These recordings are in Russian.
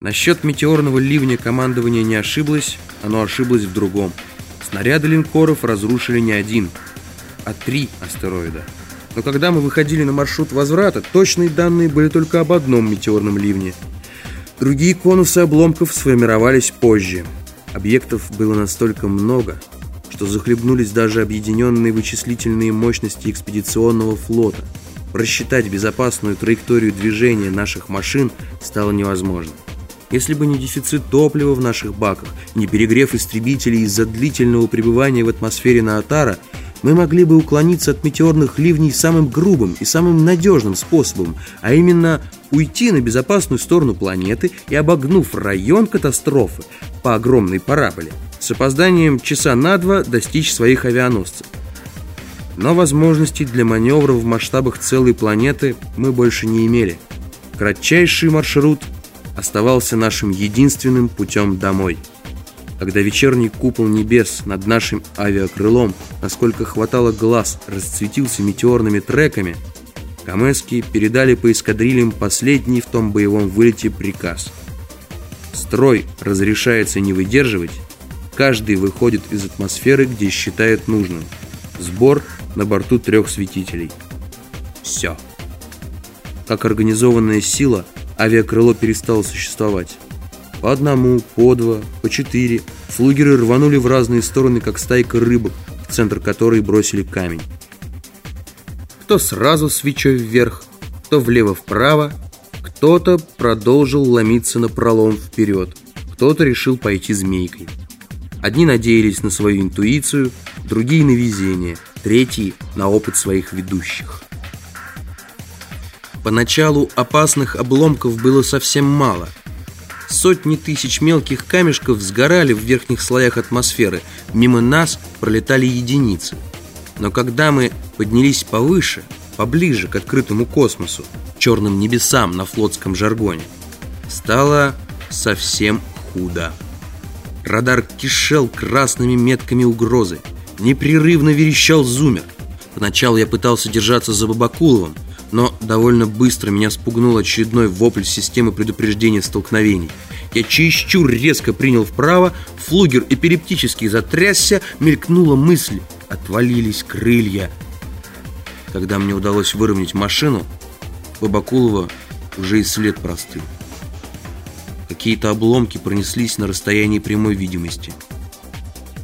Насчет метеорного ливня командование не ошиблось, оно ошиблось в другом. Снаряды линкоров разрушили не один, а три астероида. Но когда мы выходили на маршрут возврата, точные данные были только об одном метеорном ливне. Другие конусы обломков сформировались позже. Объектов было настолько много, что захлебнулись даже объединенные вычислительные мощности экспедиционного флота. Рассчитать безопасную траекторию движения наших машин стало невозможно. Если бы не дефицит топлива в наших баках, не перегрев истребителей из-за длительного пребывания в атмосфере Наотара, мы могли бы уклониться от метеорных ливней самым грубым и самым надежным способом, а именно уйти на безопасную сторону планеты и, обогнув район катастрофы по огромной параболе, с опозданием часа на два достичь своих авианосцев. Но возможностей для маневра в масштабах целой планеты мы больше не имели. Кратчайший маршрут – оставался нашим единственным путем домой. Когда вечерний купол небес над нашим авиакрылом, насколько хватало глаз, расцветился метеорными треками, Камески передали по эскадрильям последний в том боевом вылете приказ. Строй разрешается не выдерживать, каждый выходит из атмосферы, где считает нужным. Сбор на борту трех светителей. Все. Как организованная сила – авиакрыло перестало существовать. По одному, по два, по четыре флугеры рванули в разные стороны, как стайка рыбок, в центр которой бросили камень. Кто сразу свечой вверх, кто влево-вправо, кто-то продолжил ломиться на пролом вперед, кто-то решил пойти змейкой. Одни надеялись на свою интуицию, другие на везение, третьи на опыт своих ведущих. Поначалу опасных обломков было совсем мало. Сотни тысяч мелких камешков сгорали в верхних слоях атмосферы. Мимо нас пролетали единицы. Но когда мы поднялись повыше, поближе к открытому космосу, черным небесам на флотском жаргоне, стало совсем худо. Радар кишел красными метками угрозы. Непрерывно верещал зумер. Поначалу я пытался держаться за Бабакуловым, но довольно быстро меня спугнул очередной вопль системы предупреждения столкновений. Я чересчур резко принял вправо, флугер эпилептически затрясся, мелькнула мысль. Отвалились крылья. Когда мне удалось выровнять машину, Бабакулова уже и след простыл. Какие-то обломки пронеслись на расстоянии прямой видимости.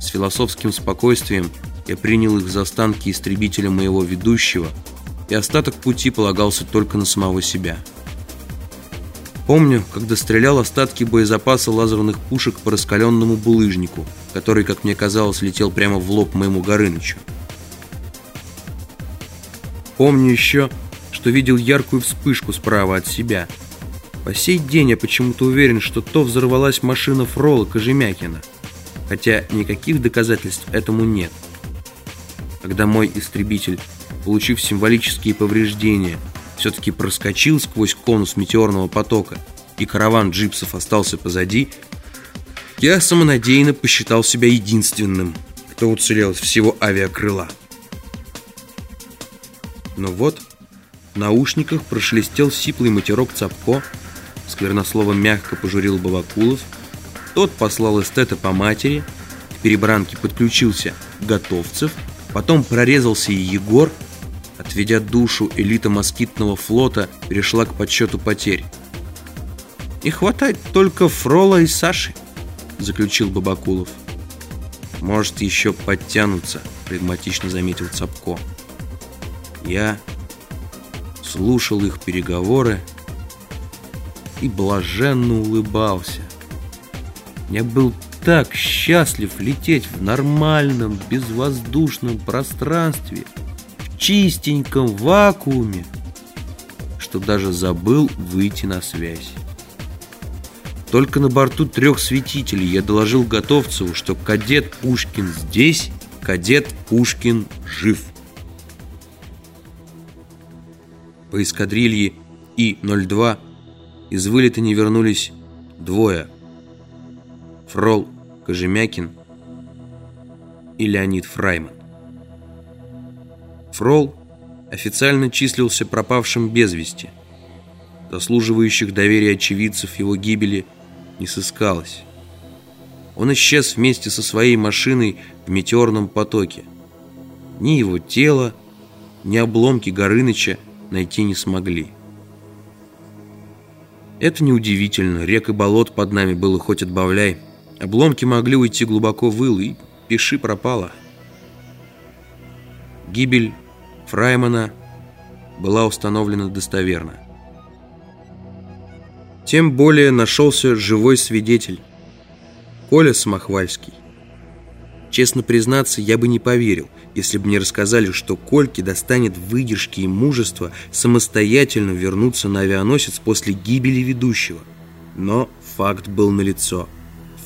С философским спокойствием я принял их за останки истребителя моего ведущего – и остаток пути полагался только на самого себя. Помню, когда стрелял остатки боезапаса лазерных пушек по раскаленному булыжнику, который, как мне казалось, летел прямо в лоб моему Горынычу. Помню еще, что видел яркую вспышку справа от себя. По сей день я почему-то уверен, что то взорвалась машина Фрола Кожемякина, хотя никаких доказательств этому нет. Когда мой истребитель получив символические повреждения, все-таки проскочил сквозь конус метеорного потока, и караван джипсов остался позади, я самонадеянно посчитал себя единственным, кто уцелел из всего авиакрыла. Но вот в наушниках прошелестел сиплый матерок Цапко, сквернослово мягко пожурил Бавакулов, тот послал эстета по матери, к перебранке подключился Готовцев, потом прорезался и Егор, Отведя душу, элита москитного флота перешла к подсчету потерь. «И хватает только Фрола и Саши», — заключил Бабакулов. «Может, еще подтянутся», — прагматично заметил Цапко. Я слушал их переговоры и блаженно улыбался. Я был так счастлив лететь в нормальном безвоздушном пространстве — чистеньком вакууме, что даже забыл выйти на связь. Только на борту трех светителей я доложил Готовцеву, что кадет Пушкин здесь, кадет Пушкин жив. По эскадрилье И-02 из вылета не вернулись двое. Фрол Кожемякин и Леонид Фрайман. Фрол официально числился пропавшим без вести. Заслуживающих доверия очевидцев его гибели не сыскалось. Он исчез вместе со своей машиной в метеорном потоке. Ни его тело, ни обломки Горыныча найти не смогли. Это неудивительно, рек и болот под нами было хоть отбавляй. Обломки могли уйти глубоко в ил, и пиши пропало. Гибель Фраймана была установлена достоверно. Тем более нашелся живой свидетель – Коля Самохвальский. Честно признаться, я бы не поверил, если бы мне рассказали, что Кольке достанет выдержки и мужества самостоятельно вернуться на авианосец после гибели ведущего. Но факт был налицо.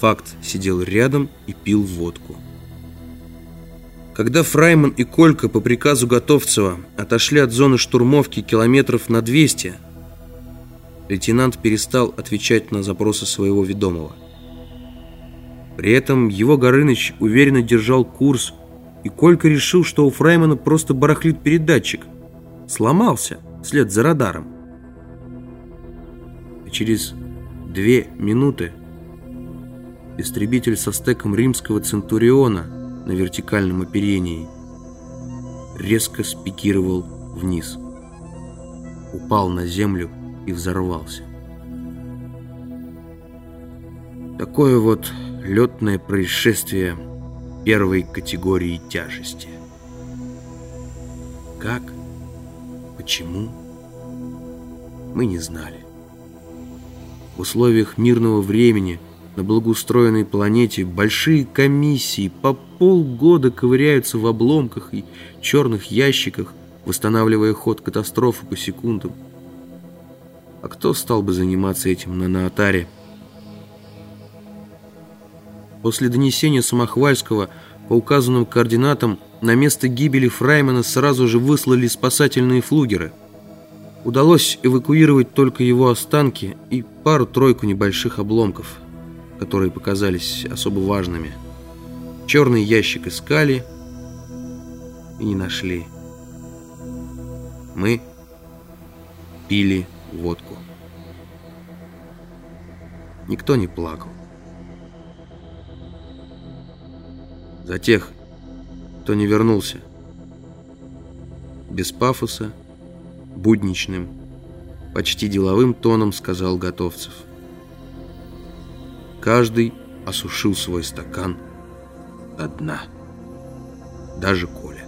Факт сидел рядом и пил водку. Когда Фрайман и Колька по приказу Готовцева отошли от зоны штурмовки километров на 200, лейтенант перестал отвечать на запросы своего ведомого. При этом его Горыныч уверенно держал курс, и Колька решил, что у Фраймана просто барахлит передатчик. Сломался вслед за радаром. И через две минуты истребитель со стеком римского Центуриона на вертикальном оперении резко спикировал вниз. Упал на землю и взорвался. Такое вот летное происшествие первой категории тяжести. Как? Почему? Мы не знали. В условиях мирного времени на благоустроенной планете большие комиссии по полгода ковыряются в обломках и черных ящиках, восстанавливая ход катастрофы по секундам. А кто стал бы заниматься этим на Наатаре? После донесения Самохвальского по указанным координатам на место гибели Фраймана сразу же выслали спасательные флугеры. Удалось эвакуировать только его останки и пару-тройку небольших обломков, которые показались особо важными. Черный ящик искали и не нашли. Мы пили водку. Никто не плакал. За тех, кто не вернулся. Без пафоса, будничным, почти деловым тоном сказал Готовцев. Каждый осушил свой стакан до дна. Даже Коля.